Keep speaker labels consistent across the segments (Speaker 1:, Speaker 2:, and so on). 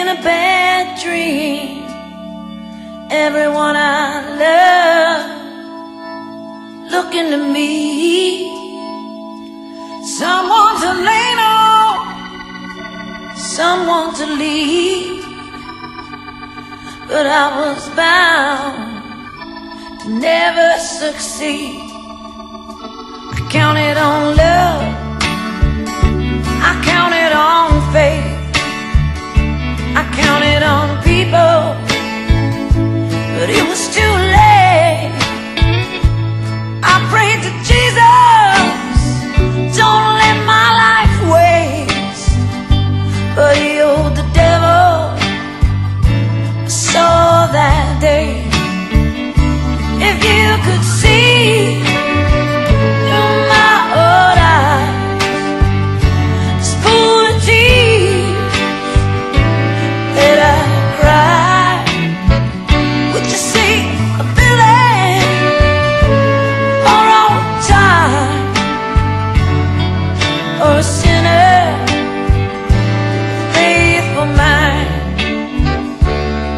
Speaker 1: in a bad dream. Everyone I love looking to me. Someone to lean on, someone to lead. But I was bound to never succeed. I counted on love, a sinner, faithful?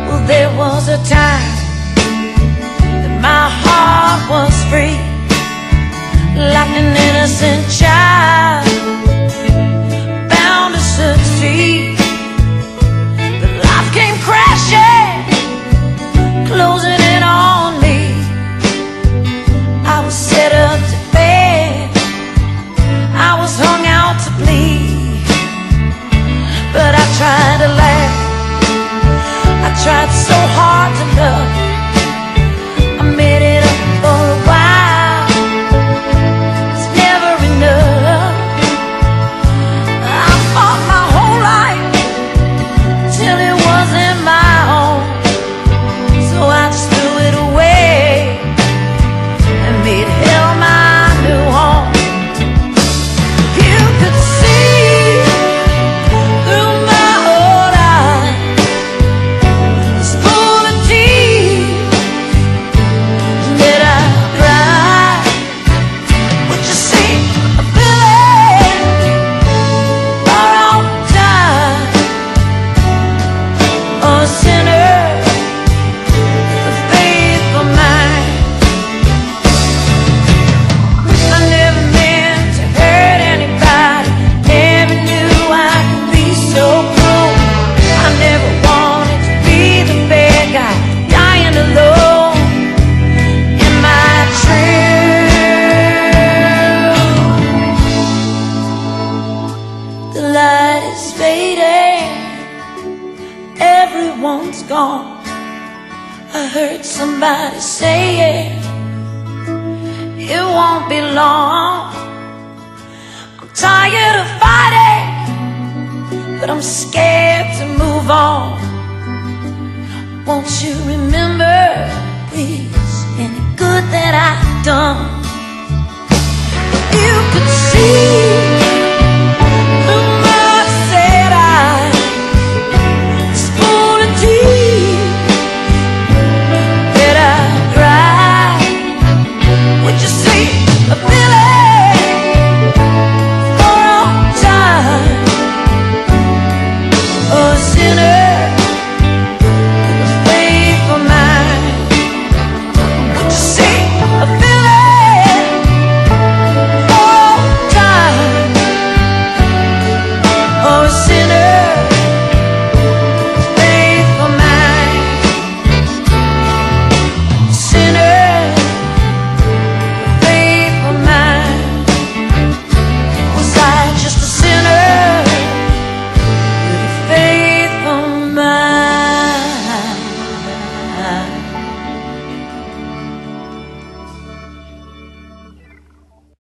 Speaker 1: Well, there was a time tried a sinner. I never meant to hurt anybody, never knew I could be so cruel. I never wanted to be the bad guy, dying alone. The light is fading everyone's gone. I heard somebody say it, it won't be long. I'm tired of fighting, but I'm scared to move on. Won't you remember, please, any good that I've done?